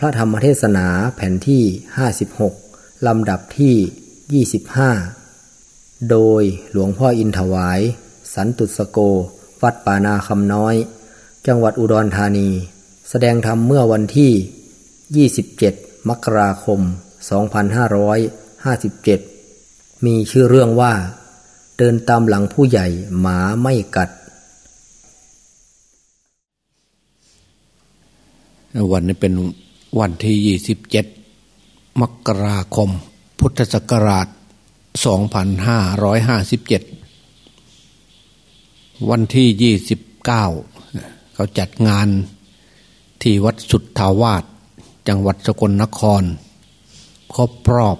พระธรรมเทศนาแผ่นที่ 56 ลำดับที่ 25 โดยหลวงพ่ออินถวาย สันตุสโก วัดป่านาคำน้อย จังหวัดอุดรธานี แสดงธรรมเมื่อวันที่ 27 มกราคม 2557 มีชื่อเรื่องว่า เดินตามหลังผู้ใหญ่หมาไม่กัด วันนี้เป็น วันที่ยี่สิบเจ็ดมกราคม พุทธศักราชสองพันห้าร้อยห้าสิบเจ็ดวันที่ยี่สิบเก้าเขาจัดงานที่วัดสุทธาวาสจังหวัดสกลนคร ครบรอบ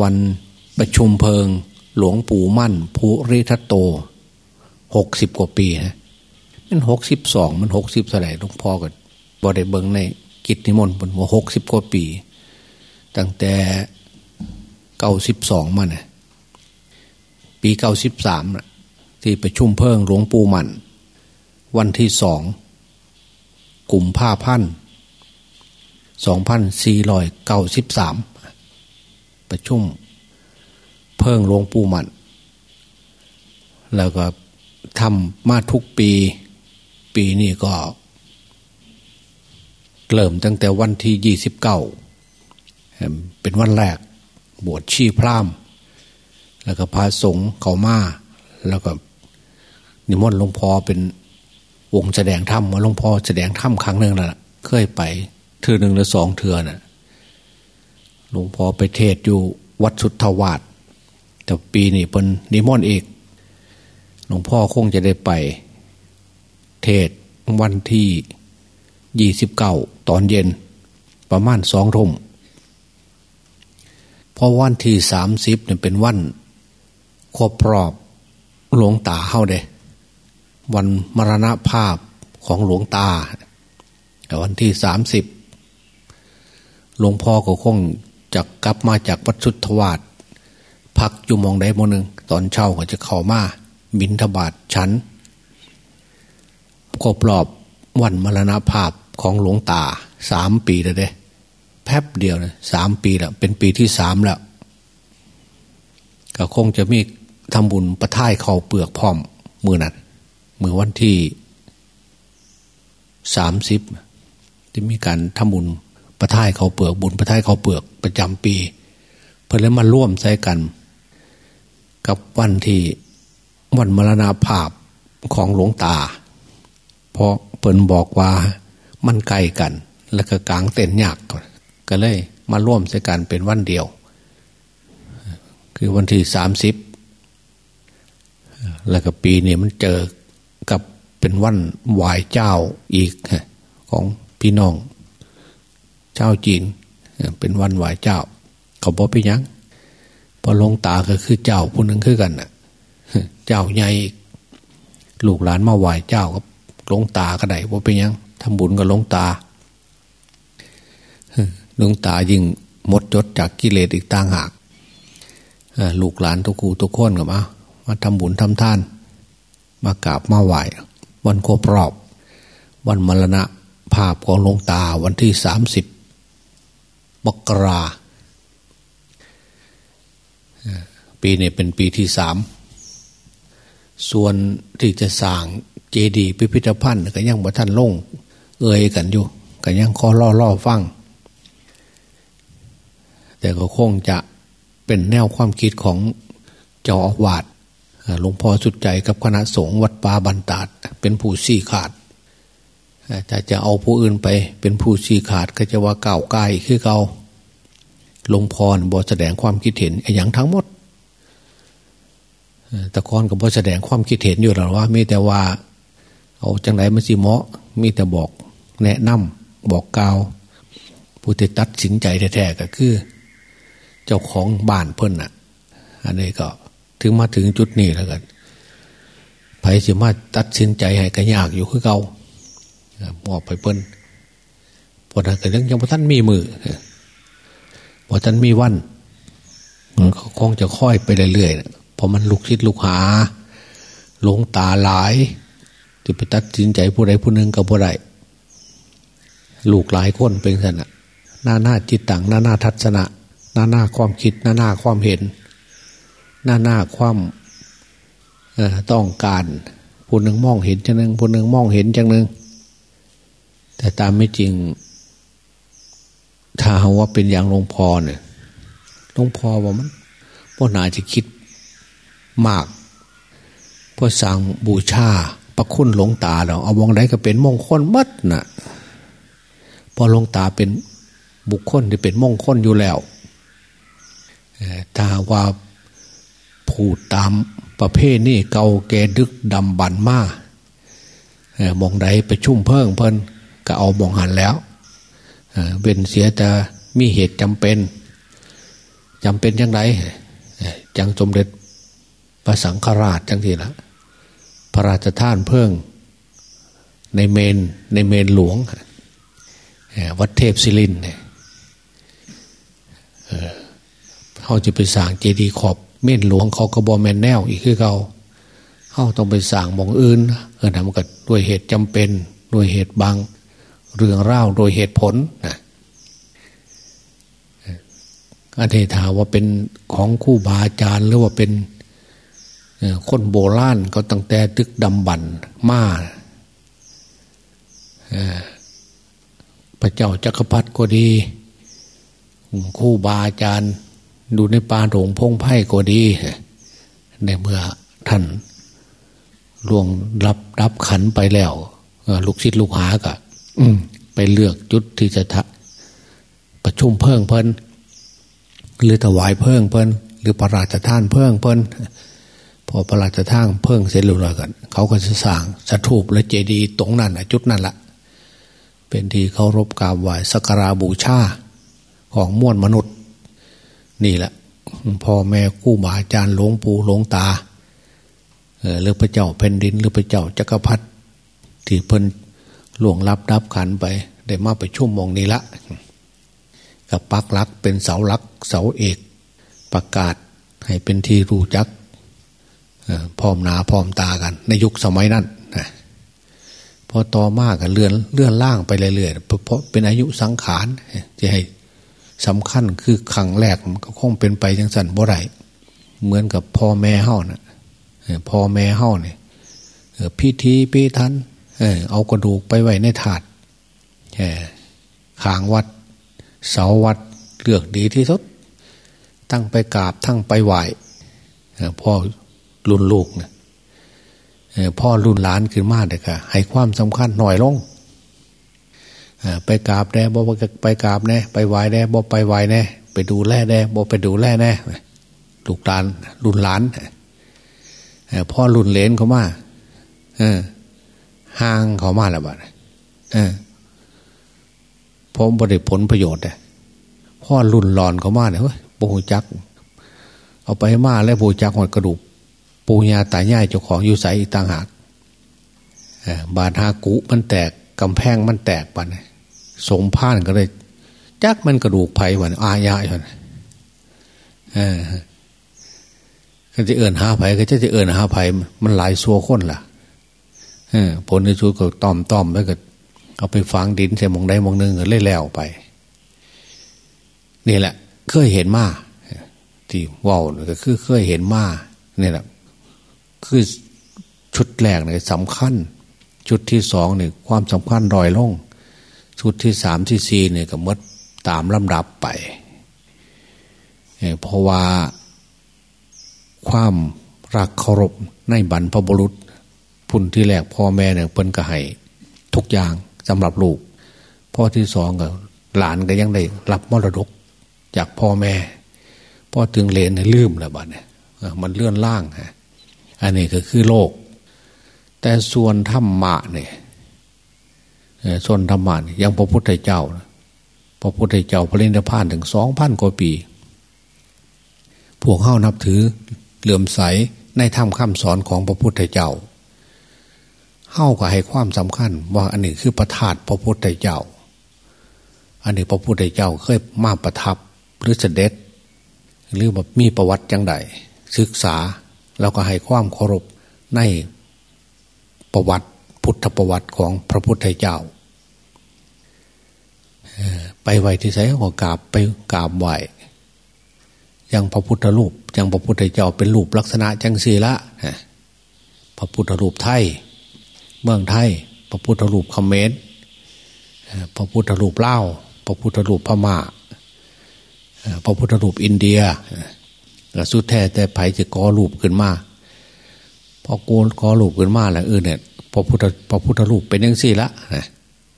วันประชุมเพลิง หลวงปู่มั่น ภูริทัตโตหกสิบกว่าปีฮะมันหกสิบสองมันหกสิบเท่าไหร่หลวงพ่อกันบอได้เบิงใน กิจนิมนต์บนหัวหกสิบกว่าปี ตั้งแต่เก้าสิบสองมาเนี่ยปีเก้าสิบสามที่ประชุมเพิ่งหลวงปู่มัน วันที่สองกลุ่มผ้าพันสองพันสี่ร้อยเก้าสิบสามประชุมเพิ่งหลวงปู่มัน แล้วก็ทำมาทุกปี ปีนี้ก็ เริ่มตั้งแต่วันที่ยี่สิบเก้าเป็นวันแรกบวชชีพรามแล้วก็พาสงฆ์เขามาแล้วก็นิมนต์หลวงพ่อเป็นวงแสดงธรรมาหลวงพ่อแสดงธรรมครั้งหนึ่งแล้วเคยไปเทือหนึ่งหรือสองเทือน่ะหลวงพ่อไปเทศอยู่วัดสุทธวาสแต่ปีนี้เป็นนิมนต์เอกหลวงพ่อคงจะได้ไป เทศวันที่ ยี่สิบเก้าตอนเย็น ประมาณสองทุ่มเพราะวันที่สามสิบเนี่ยเป็นวันครบรอบหลวงตาเข้าเด้วันมรณภาพของหลวงตา แต่วันที่สามสิบหลวงพ่อก็คงจะกลับมาจากวัดสุทธวาสพักอยู่มองใดมองหนึ่งตอนเช้าก็จะเข้ามาบินทบาทชั้นครบรอบวันมรณภาพ ของหลวงตาสามปีแล้วเด้แป๊บเดียวนะสามปีแล้วเป็นปีที่สามแล้ว ก็คงจะมีทำบุญประท่ายเขาเปลือกพร้อมมือนั้นมือวันที่สามสิบจะมีการทำบุญประท่ายเขาเปลือกบุญประท่ายเขาเปลือกประจำปี เพื่อแล้วมาร่วมใช้กัน กับวันที่วันมรณาภาพของหลวงตา เพราะเปิ่นบอกว่า มันไกลกัน แล้วก็กลางเต็นยากก็เลย มาร่วมใช้กันเป็นวันเดียว คือวันที่สามสิบแล้วก็ปีนี้มันเจอกับเป็นวันไหวเจ้าอีกของพี่น้อง เจ้าจีน เป็นวันไหวเจ้า เขาบอกไปยังพอลงตาก็คือเจ้าผู้นึงคือกันน่ะ เจ้าใหญ่ลูกหลานมาไหวเจ้าก็ลงตาก็ได้ว่าไปยัง ทำบุญกับหลวงตาหลวงตายิ่งหมดจดจากกิเลสอีกต่างหากลูกหลานทุกคูทุกคนกับมามาทำบุญทำทาน มากราบมาไหววันครบรอบ วันมรณะภาพของหลวงตาวันที่สามสิบมกราปีนี้เป็นปีที่สามส่วนที่จะสร้างเจดีย์พิพิธภัณฑ์ก็ยังบ่ท่านลง เอ่ยกันอยู่ก็ยังคอล่อล่อฟัง แต่ก็คงจะเป็นแนวความคิดของเจ้าอาวาสหลวงพ่อสุดใจกับคณะสงฆ์วัดป่าบันตาดเป็นผู้สี่ขาดแต่จะเอาผู้อื่นไปเป็นผู้สี่ขาดก็จะว่าเก่าไกลคือเก่าหลวงพ่อบอแสดงความคิดเห็นอย่างทั้งหมดต่ก่อนก็บอแสดงความคิดเห็นอยู่หรอว่า มีแต่ว่า เอาจังไหนมันสิเหมาะ มีแต่บอก แนะนำบอกกล่าวผู้ที่ตัดสินใจแท้ๆก็คือ เจ้าของบ้านเพิ่นอะ อันนี้ก็ถึงมาถึงจุดนี้แล้วกันไผสิมาตัดสินใจให้ก็ยากอยู่คือเก่าบอกไปเพิ่นพอถ้าเกิดเรื่องยังพอท่านมีมือพอท่านมีวันมันคงจะค่อยไปเรื่อยๆพอมันลุกคิดลุกหาหลงตาหลายที่ไปตัดสินใจผู้ใดผู้หนึ่งกับผู้ใด ลูกหลายคนเป็นขนาดหน้าหน้าจิตต่างหน้าหน้าทัศนะ หน้าหน้าความคิด หน้าหน้าความเห็น หน้าหน้าความต้องการผู้หนึ่งมองเห็นจังหนึ่งผู้หนึ่งมองเห็นจังหนึ่งแต่ตามไม่จริง ถ้าว่าเป็นอย่างหลวงพ่อเนี่ยหลวงพ่อว่ามันพ่อหนาจะคิดมากพื่อสั่งบูชา ประคุณหลวงตาเราเอาวงใดก็เป็นมงคลมัดนะ่ะ พอหลวงตาเป็นบุคคลที่เป็นมงคลอยู่แล้วถ้าว่าผูดตามประเภทนี่เกาแกดึกดำบันมามองใดไปชุ่มเพิ่งเพิ่นก็เอามองหันแล้วเป็นเสียแต่มีเหตุจำเป็นจำเป็นยังไงจังสมเด็จพระสังฆราชจังทีละพระราชทานเพิ่งในเมนในเมนหลวง วัดเทพศิรินเนี่ยเขาจะไปสั่งเจดีย์ขอบเม่นหลวงเขากระบอแมนแนวอีกคือเขาเขาต้องไปสั่งมองอื่นเออทำกันด้วยเหตุจำเป็น ด้วยเหตุบางเรื่องเล่าโดยเหตุผลนะอันนี้ถาว่าเป็นของคู่บาอาจารย์หรือว่าเป็นคนโบราณก็ตั้งแต่ตึกดำบันมา พระเจ้าจักรพรรดิก็ดีคู่บาอาจารย์ ดูในป่าหลงพงไพ่ก็ดี ในเมื่อท่านล่วงรับรับขันไปแล้วลูกศิษย์ลูกหากะไปเลือกจุดที่จะทะประชุมเพิ่งเพิ่นหรือถวายเพิ่งเพิ่นหรือประราชทานเพิ่งเพิ่นพอประราชทานเพิ่งเสร็จเรียบร้อยกัน เขาก็จะสร้างสถูปและเจดีย์ตรงนั้นจุดนั่นแหละ เป็นที่เคารพกราบไหว้สักการบูชาของมวลมนุษย์ นี่แหละพ่อแม่กู้บาอาจารย์หลวงปู่หลวงตาหรือพระเจ้าแผ่นดิน หรือพระเจ้าจักรพรรดิที่เพิ่นหลวงรับรับขันไป ได้มาไปชุ่มมองนี้ละกับปักลักเป็นเสาลักเสาเอก ประกาศให้เป็นที่รู้จักพร้อมหนาพร้อมตากัน ในยุคสมัยนั้น พอต่อมากกันเลื่อนเลื่อนล่างไปเรื่อยๆเพราะเป็นอายุสังขารจะให้สำคัญคือขังแรกมันก็คงเป็นไปจังสันบ่ไรเหมือนกับพ่อแม่เฮานะ่ะพ่อแม่เฮาเนี่ยพิธีปีทันเอากระดูกไปไว้ในถาดขางวัด เสาวัดเลือกดีที่สุดตั้งไปกราบทั้งไปไหวพ่อรุ่นลูกนะ พ่อรุ่นหลานขึ้นมาเด็กอะให้ความสำคัญหน่อยลงไปกราบแน่บ่ไปกราบแน่ไปไหวแน่บ่ไปไหวแน่ไปดูแลแน่บ่ไปดูแลแน่ลูกหลานรุ่นหลานพ่อรุ่นเลนเขามาห่างเขามาแล้วบ้านพราะบริผลประโยชน์เลยพ่อรุ่นหลอนเขามาเนี่ยเฮ้ยปูจัก เอาไปมาแล้วปูจักหอดกระดูก ปูญาตายายเจ้าของอยู่ใสอีกต่างหากบาดฮากุมันแตกกำแพงมันแตกไปนสมพานก็เลย จักมันกระดูกไผ่วันอาญาอยู่นก็จะเอื่นหาไผ่ก็จะจะเอื่นหาไผ่มันหลายซัวคนล่ะผลในชุดก็ต้อมต้อมไปก็เอาไปฝังดินใส่มองใดมองหนึ่งก็เล่แล้วไป นี่แหละ เคยเห็นมาที่ว่าวก็คือเคยเห็นมาเนี่ยแหละ คือชุดแรกเนี่ยสำคัญ ชุดที่สองเนี่ยความสำคัญรอยลง ชุดที่สามที่สี่เนี่ยก็มดตามลำดับไปเพราะว่าความรักเคารพในบรรพบุรุษพุ่นที่แรกพ่อแม่เนี่ยเปิ้นก็ให้ทุกอย่างสำหรับลูก พ่อที่สองก็หลานก็ยังได้รับมรดกจากพ่อแม่พ่อถึงเลนลืมแล้วบ้านเนี่ยมันเลื่อนล่างฮะ อันนี้ก็คือโลก แต่ส่วนธรรมะเนี่ยส่วนธรรมะยังพระพุทธเจ้า พระพุทธเจ้าพระเนรพานถึงสองพันกว่าปี พวกเข้านับถือเหลื่อมใสในธรรมคำสอนของพระพุทธเจ้าเข้าก็ให้ความสำคัญ ว่าอันนี้คือประทาตพระพุทธเจ้า อันนี้พระพุทธเจ้าเคยมาประทับหรือเสด็จ หรือแบบมีประวัติจังใดศึกษา แล้วก็ให้ความเคารพในประวัติพุทธประวัติของพระพุทธเจ้าไปไหวที่ไสก็กราบไปกราบไหวยังพระพุทธรูปยังพระพุทธเจ้าเป็นรูปลักษณะจังสีละพระพุทธรูปไทย เมืองไทย พระพุทธรูปคอมเมนพระพุทธรูปเล่าพระพุทธรูปพม่าพระพุทธรูปอินเดีย สุดแท้แต่ไผ่จะก่อรูปขึ้นมาพอกูก่อรูปขึ้นมาแล้วเออเนี่ยพระพุทธพระพุทธรูปเป็นยังสี่ละ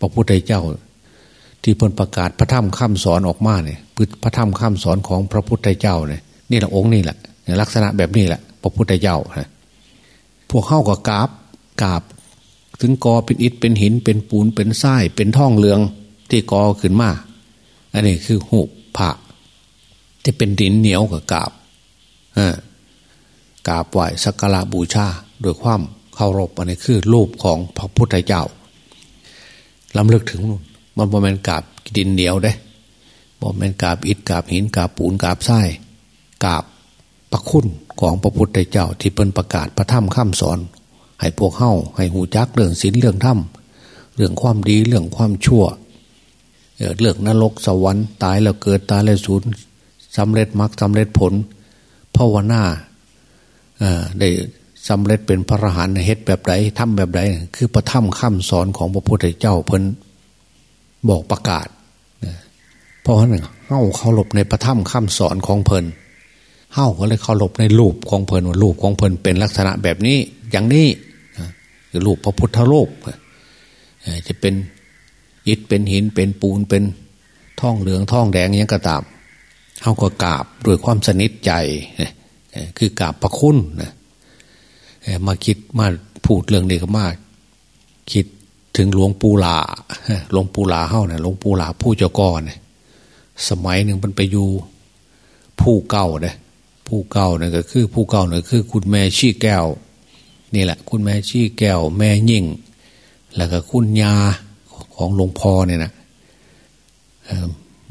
พระพุทธเจ้า ที่พนประกาศพระธรรมข้ามสอนออกมาเนี่ยพระธรรมข้ามสอนของพระพุทธเจ้าเนี่ยนี่แหละองค์นี่แหละลักษณะแบบนี้แหละ พระพุทธเจ้าฮะพวกเข้ากับกาบกาบ ถึงกอเป็นอิฐเป็นหิน เป็นปูนเป็นทรายเป็นท่องเรืองที่กอขึ้นมาอันนี้คือหุบผ่าที่เป็นดินเหนียวกับกาบ กาบไหวสักการะบูชาโดยความเคารพอันนี้คือรูปของพระพุทธเจ้าลำลึกถึงมันบมเมนกาบดินเหนียวได้บมเมนกาบอิฐกาบหินกาบปูนกาบทรายกาบพระคุณของพระพุทธเจ้าที่เป็นประกาศพระธรรมข้ามสอน ให้พวกเข้าให้หูจักเรื่องศีลเรื่องธรรมเรื่องความดีเรื่องความชั่วเรื่องนรกสวรรค์ตายแล้วเกิดตายแล้วสูญสำเร็จมรรคสำเร็จผล ภาวนาได้สำเร็จเป็นพระอรหันต์เฮ็ดแบบไหนทำแบบไหนคือพระธรรมข้ามสอนของพระพุทธเจ้าเพิ่นบอกประกาศเพราะฉะนั้นเฮ้าเคารพในพระธรรมข้ามสอนของเพิ่นเฮ้าก็เลยเคารพในรูปของเพลินว่ารูปของเพลินเป็นลักษณะแบบนี้ อย่างนี้คือรูปพระพุทธรูปจะเป็นอิฐเป็นหินเป็นปูนเป็นท่องเหลืองท่องแดงยังกระตาม เฮาก็กราบด้วยความสนิทใจคือกราบพระคุณนะมาคิดมาพูดเรื่องนี้ก็มากคิดถึงหลวงปู่หลาหลวงปู่หลาเฮ้าเนี่ยหลวงปู่หลาผู้เจ้าก่อนสมัยหนึ่งมันไปอยู่ผู้เก่าเนี่ยผู้เก่าเนี่ยก็คือผู้เก่าเนี่ยคือ คุณแม่ชี้แก้ว นี่แหละ คุณแม่ชี้แก้ว แม่ยิ่ง แล้วก็คุณยาของหลวงพ่อเนี่ยนะ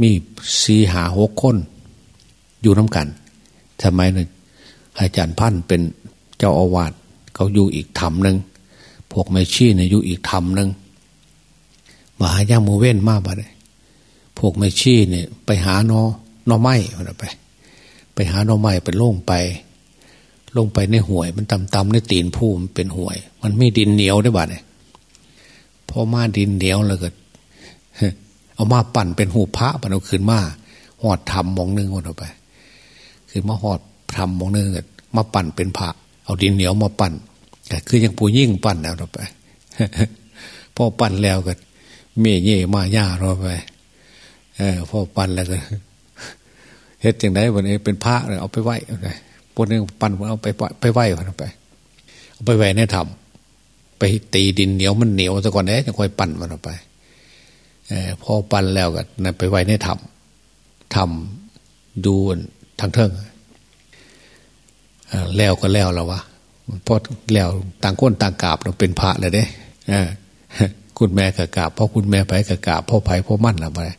มีสีหาหกคน อยู่น้ากันทำไมเนี่ยอาจารย์พันเป็นเจ้าอาวาสเขาอยู่อีกธรรมหนึ่งพวกแม่ชี้เนี่ยอยู่อีกธรรมหนึ่งมหายามูเว้นมากไปเลยพวกแม่ชี้เนี่ย ไปหานอนอไม้ไป ไปหาหนอไม้ไปล่งไปลงไปในห่วย มันตำๆในตีนผู้มันเป็นห่วย มันไม่ดินเหนียวได้บ้าเนี่ยพอมาดินเหนียวแล้วก็เอามาปั่นเป็นหูพระปั่นเอาขึ้นมาหอดทำมองนึงหมดไป คือมาหอดทำมองนึงมาปั่นเป็นพระเอาดินเหนียวมาปั่นคือยังปูยิ่งปั่นแล้วเราไปพอปั่นแล้วก็เม่เย่มาย่าเราไปเออพอปั่นแล้วก็เฮ็ดอย่างไรวันนี้เป็นพระเลยเอาไปไหว้ไปปนหนึ่งปั้นเอาไปไปไหว้เอาไป เอาไปไหว้ในธรรมไปตีดินเหนียวมันเหนียวซะก่อนเด้จะค่อยปั่นมันออกไปอพอปั่นแล้วก็นั่นไปไหว้ในธรรมธรรมดู ทางเทิงแล้วก็แล้วแล้ววะพอแล้วต่างคนต่างกราบเราเป็นพระเลยเด้คุณแม่กับกราบพ่อคุณแม่ไปกับกราบพ่อไผ่พ่อมั่นอะไร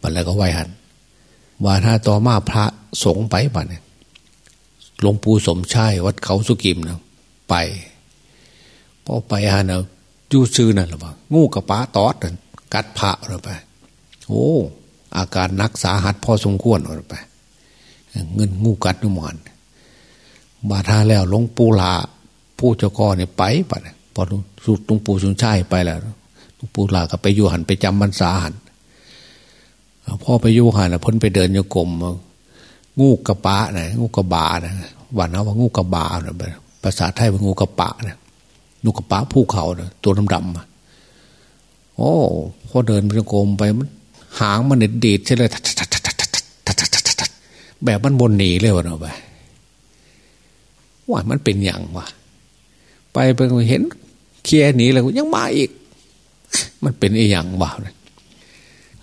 มันแล้วก็ไหวหันว่าถ้าต่อมาพระสงฆ์ไปบ้านเนี่ยหลวงปู่สมชายวัดเขาสุกิมนะไปพอไปฮะนะยูซื้อนั่นหรือเปล่างูกับป้าตอดกัดพระเราไป โอ้ อาการนักสาหัสพอสมควรเราไป เงินงูกัดนุมานบาทาแล้วหลวงปู่ลาผู้เจ้าก่อเนี่ยไปปะพอสุดหลวงปู่สุนชัยไปแล้วหลวงปู่ลาก็ไปอยู่หันไปจำบรรษาหันพ่อไปยุหันพ้นไปเดินโยกมงูกระปะนะงูกระบานะวันนั้นว่างูกระบานะภาษาไทยว่างูกระปะนะงูกระปะภูเขานะตัวดำๆโอ้พอเดินไปโยกมไปมันหางมันเด็ดเดีดใช่เลย แบบมันบนหนีเลยวะเนาะไปว่ามันเป็นอย่างวะไปไปเห็นเคลียหนีแล้วยังมาอีก มันเป็นอีอย่างวะ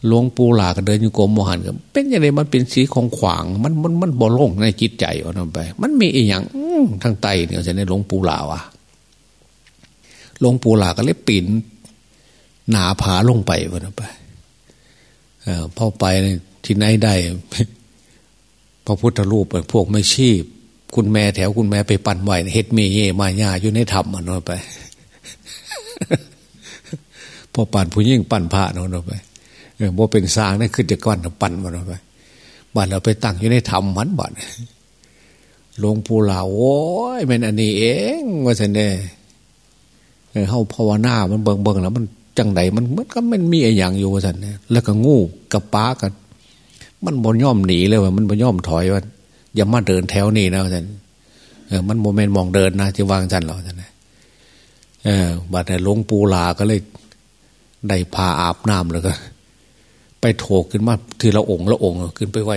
หลวงปู่หลาก็เดินอยู่กรมมหันก็เป็นยังไงมันเป็นสีของขวาง มันมันมันบ่ลงในจิตใจเอานั่นไป มันมีอีอย่างทางไตเนี่ยจะในหลวงปู่หลาวะหลวงปู่หลาก็เลยปีนหนาผาลงไปวะนั่นไปเออพอไปที่ไหนได้ พระพุทธรูปพวกไม่ชีพ คุณแม่แถวคุณแม่ไปปั่นไหวเฮ็ดเมเยมาญาอยู่ในธรรมมันไปพอปั่นผู้ยิ่งปั่นพระนนไปเออโบเป็นสร้างนี่ขึ้นจากก้อนปั่นมันไปบ้านเราไปตั้งอยู่ในธรรมมันบ้านหลวงปู่เหลาโอ้ยเป็นอันนี้เองว่าสันเน่เขาภาวนา มันเบิงเบิงแล้ว มันจังไดมันมันก็มันมีอะไรอย่างอยู่ว่าสันเนี่ยแล้วก็งูกับป้ากัน มันบนย่อมหนีเลยว่ามันบนย่อมถอยว่าอย่ามาเดินแถวนี้นะว่านเออมันโมเมนต์มองเดินนะจะวางสันหรอสันเออบัดแต่หลวงปู่ลาก็เลยได้พาอาบน้ำแล้วก็ ไปโถกขึ้นมาทีละองค์ละองค์ขึ้นไปไหว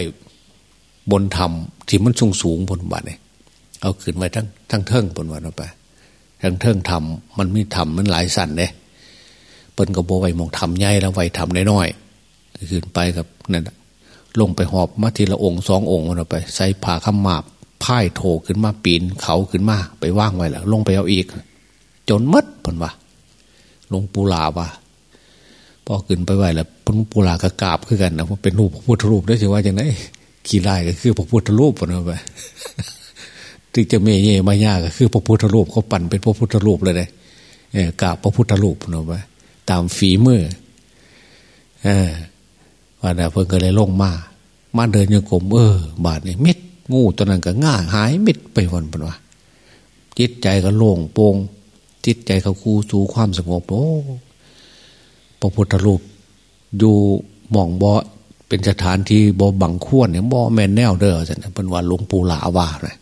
บนธรรมที่มันสูงสูงบนบัดเนี่ยเอาขึ้นไว้ทั้งทั้งเทิงบนวันไปทั้งเทิงธรรมมันมีธรรมมันหลายสันเนี่ยเปิ้นก็บไหวมองธรรมใหญ่แล้วไหวธรรมน้อยๆขึ้นไปกับนั่น ลงไปหอบมาทีละองค์สององค์มันไป ใส่ผ้าขมาบพ่ายโถขึ้นมาปีนเขาขึ้นมา ไปว่างไว้แล้วลงไปเอาอีก จนมัดผลว่าลงปูลาว่าพอขึ้นไปไหวแล้วพระปูลากระกาบขึ้นกันนะเป็นรูปพระพุทธรูปได้ใช่ว่าอย่างไรขี่ไล่ก็คือพระพุทธรูปนะไปที่จะเมย์เย่มายาก็คือพระพุทธรูปเขาปั่นเป็นพระพุทธรูปเลยเลยกราบพระพุทธรูปนะไปตามฝีมือเออว่าเพิ่งก็เลยลงมา มาเดินโยกมเออบาดนี่มิดงูตัวนั้นก็ง่าหายมิดไปวันปนวะจิตใจก็โล่งโปร่งจิตใจเขาคูสู่ความสงบโอ้พระพุทธรูปอยู่มองบ่อเป็นสถานที่บ่อบังควรเนี่ยบ่อแม่นแนวเด้อสันเป็นว่าหลวงปู่หลาว่านะ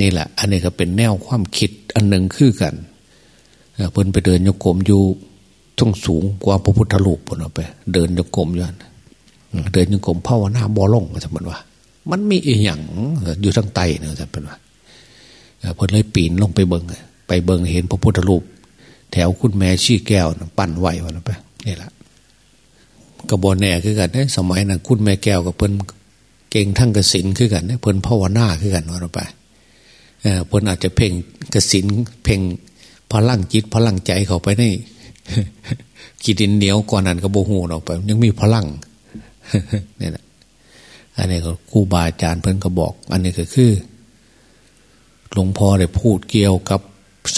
นี่แหละ อันนี้ก็เป็นแนวความคิดอันหนึ่งคือกันเพิ่นไปเดินโยกมอยู่ต้องสูงกว่าพระพุทธรูปนไป เดินโยกมอยู่ เดินโยกรมภาวนาบ่ลงสมมติว่า มันมีอีหยังอยู่ทางใต้เนี่ยสมมติว่าเพิ่นเลยปีนลงไปเบิงไปเบิงเห็นพระพุทธรูป แถวคุณแม่ชี้แก้วปั่นไหววันไปนี่แหละกระบอนแน่คือกันเนี่ยสมัยนั้นคุณแม่แก้วกับเพิ่นเก่งทั้งกสินคือกันเนี่ยเพิ่นภาวนาคือกันวันไปเพิ่นอาจจะเพ่งกสินเพ่งพลังจิตพลังใจเขาไปในกีดินเหนียวก่อนนั้นก็โบหูออกไป ยังมีพลัง นี่ยนะอันนี้ก็ครูบาอาจารย์เพิ่นก็บอก อันนี้ก็คือหลวงพ่อได้พูดเกี่ยวกับ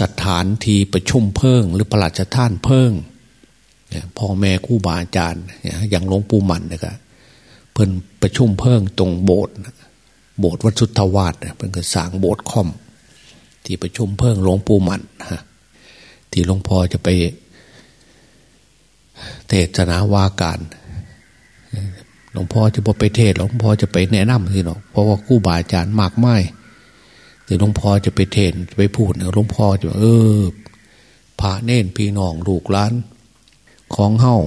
สถานที่ประชุมเพิ่ง หรือประหลัดท่านเพิ่งพ่อแม่คู่บาอาจารย์อย่างหลวงปู่มันนะครับเพิ่นประชุมเพิ่งตรงโบสถ์โบสถ์วัดสุทธวาสเพิ่นก็สร้างโบสถ์คอม ที่ประชุมเพิ่งหลวงปู่มันฮะที่หลวงพ่อจะไปเทศนาวาการ หลวงพ่อจะพอไปเทศหลวงพ่อจะไปแนะนำสิเนาะเพราะว่าคู่บาอาจารย์มากไม่แต่หลวงพ่อจะไปเทศไปพูดหลวงพ่อจะเออพระเน่นพี่น้องลูกหลาน ของเฮ้า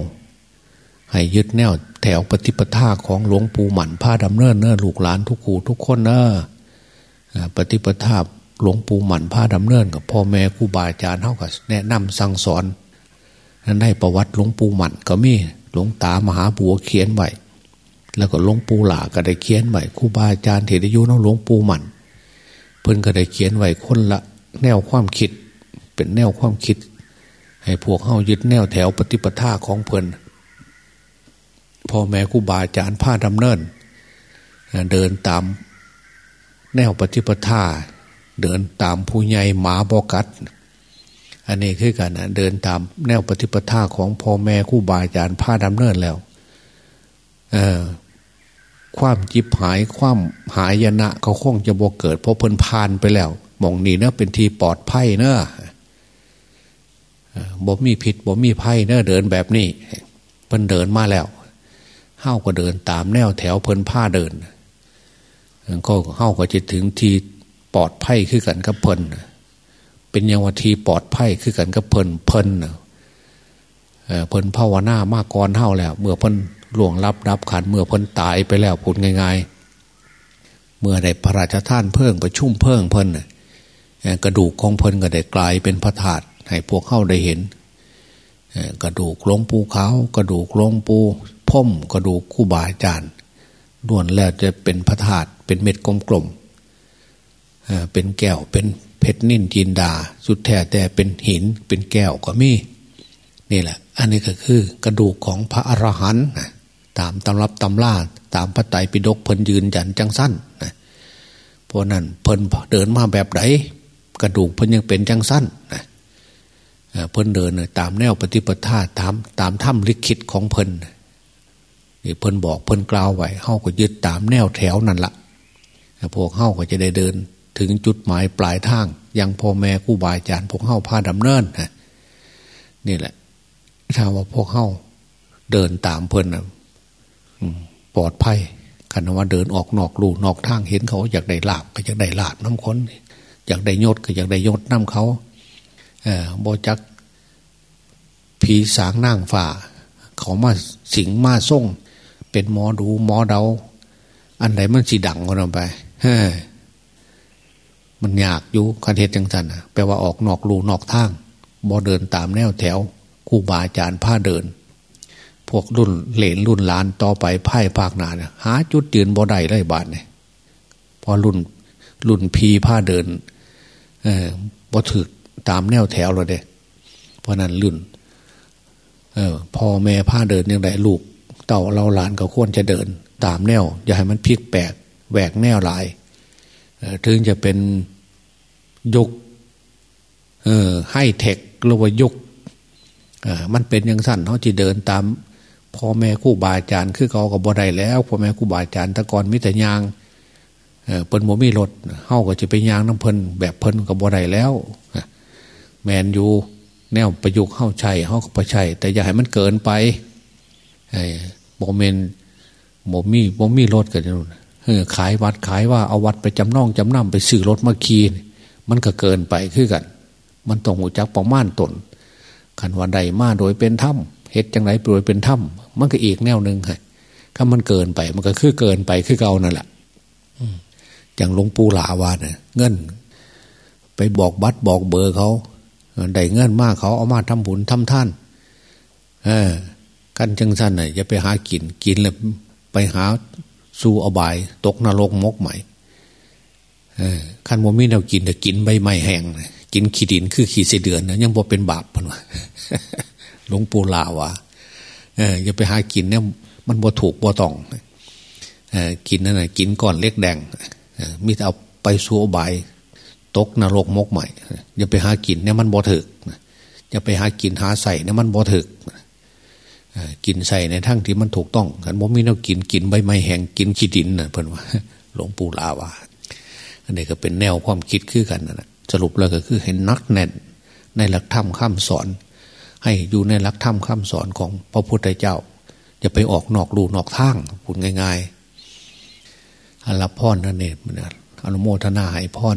ให้ยึดแนวแถวปฏิปทาของหลวงปู่หมันผ้าดำเนินเนอลูกหลานทุกขู่ทุกคนเนอปฏิปทาหลวงปู่หมันผ้าดำเนินกับพ่อแม่ครูบาอาจารย์เท่ากับแนะนำสั่งสอนนั้นประวัติหลวงปู่หมันก็มี หลวงตามหาบัวเขียนไว้แล้วก็หลวงปู่หลาก็ได้เขียนไว้ครูบาอาจารย์เถรยุน้องหลวงปู่หมันเพิ่นก็ได้เขียนไว้คนละ แนวความคิด เป็นแนวความคิด ให้พวกเข้ายึดแนวแถวปฏิปทาของเพลินพ่อแม่ครูบาอาจารย์ผ้าดำเนิน เดินตามแนวปฏิปทาเดินตามผู้ใหญ่หมาบอกัด อันนี้คือกันนะเดินตามแนวปฏิปทาของพ่อแม่ครูบาอาจารย์ผ้าดำเนินแล้วความจิบหายความหายนะเขาคงจะบกเกิด เพราะเพิ่นพานไปแล้วมองนี่เนะเป็นทีปลอดภัยเนอะบ่มีผิดบ่มีภัยเนอะเดินแบบนี้เพิ่นเดินมาแล้วเฮ้าก็เดินตามแนวแถวเพิ่นผ้าเดินก็เฮ้าก็จะถึงทีปลอดภัยขึ้นกันกับเพิ่น เป็นยังวัทีปลอดภัยขึ้นกันกับเพิ่นเพิ่นเพิ่นภาวนามากกรเฮ้าแล้ว เมื่อเพิ่นหลวงรับรับขันเมื่อเพิ่นตายไปแล้วพูดง่าย ๆ เมื่อได้พระราชทานเพิ่งประชุ่มเพิ่งเพิ่นกระดูกของเพิ่นก็ได้กลายเป็นพระธาตุให้พวกเข้าได้เห็นกระดูกลงปู่ขากระดูกลงปูพ่มกระดูกคู่บาอาจารย์ล้วนแล้วจะเป็นพระธาตุเป็นเม็ดกลมๆเป็นแก้วเป็น เพชรนิ่นจินดา สุดแท้แต่เป็นหินเป็นแก้วก็มีนี่แหละ อันนี้ก็คือกระดูกของพระอรหันต์ตามตำรับตำล่าตามพระไตรปิฎกเพิ่นยืนยันจังสั้นนะเพราะนั้นเพิ่นเดินมาแบบไหนกระดูกเพิ่นยังเป็นจังสั้นนะเพิ่นเดินตามแนวปฏิปทาตามตามถ้ำลิขิตของเพิ่นนี่เพิ่นบอกเพิ่นกล่าวไว้เฮาก็ยึดตามแนวแถวนั่นละพวกเฮาก็จะได้เดิน ถึงจุดหมายปลายทางยังพ่อแม่กู้บาอาจารย์พวกเฮาพาดำเนินฮะนี่แหละถ้าว่าพวกเฮาเดินตามเพิ่นนะปลอดภัยคันว่าเดินออกนอกลู่นอกทางเห็นเขาอยากได้ลาบก็อยากได้ลาบน้ำค้นอยากได้ยศก็อยากได้ยศน้ำเขาเออบจักผีสางนั่งฝ่า เขามาสิงมาส่งเป็นหมอดูหมอเดา อันไหนมันสีดังกันไปเฮ้ มันยากอยู่คันเทศจังสันแปลว่าออกนอกลูนอกทางบ่เดินตามแนวแถวคู่บาอาจารย์ผ้าเดิน พวกรุ่นเหลนรุ่นหลานต่อไปไพ่ภาคหนาเนี่ยหาจุดยืนบ่ได้เลยบาทเนี่ยพอรุ่นรุ่นพีผ้าเดิน เออบ่ถึกตามแนวแถวเราเด้เพราะนั้นรุ่น เออพ่อแม่ผ้าเดินยังไงลูก เต่าเราหลานก็ควรจะเดิน ตามแนว อย่าให้มันพลิกแปลกแหวกแนวหลายถึงจะเป็น ยุคเออให้เทคหรือว่ายุคมันเป็นอย่างสั้นเขาจะเดินตามพ่อแม่คู่บาอาจารย์คือเขากับบอได้แล้วพ่อแม่คู่บาอาจารย์ตะกอนมิตรยางเปิ้นโมมีรถเฮาก็จะไปยางน้ำเพิ่นแบบเพิ่นกับบอได้แล้วแมนยูแนวประยุกต์เข้าใช่เฮาก็ประใช่แต่อย่าให้มันเกินไปโมเมนโมมีโมมีรถกันนู่นขายวัดขายว่าเอาวัดไปจำนองจำนำไปซื้อรถมาขี่ มันก็เกินไปคือกัน มันต้องหูจักประมาณตนขันวันใดมาโดยเป็นถ้ำเฮ็ดจังไรโดยเป็นถ้ำมันก็อีกแนวหนึ่งค่ะถ้ามันเกินไป มันก็คือเกินไปคือเก่านั่นแหละอย่างหลวงปู่หลาวานเนี่ยเงิน ไปบอกบัตรบอกเบอร์เขาได้เงินมากเขาเอามาทำบุญทำท่าน เออกันจังสั้นน่ะอย่าไปหากินกินแล้วไปหาสู้อบาย ตกนรกมกใหม่ ขั้นโมมีแนวกินแต่กินใบไม้แห้งกินขี้ดินคือขี้เสเดือนนะยังบ่เป็นบาปพันวะหลวงปู่ลาวะเอออย่าไปหากินเนี่ยมันบ่ถูกบ่ต้องเออกินนั่นแหะกินก่อนเล็กแดงมิเอาไปสู้อบายตกนรกมกใหม่อย่าไปหากินเนี่ยมันบ่ถึกอย่าไปหากินหาใส่เนี่ยมันบ่ถึกกินใส่ในทั้งที่มันถูกต้องขันบ่มีแนวกินกินใบไม้แห้งกินขี้ดินนะเพื่อนว่า หลวงปู่ลาวา อันนี้ก็เป็นแนวความคิดคือกันนะสรุปแล้วก็คือให้นักแน่นในหลักธรรมข้ามสอน ให้อยู่ในหลักธรรมข้ามสอนของพระพุทธเจ้าอย่าไปออกนอกลูนอกทางพูดง่ายๆอรับพรนั่นเองอนุโมทนาให้พร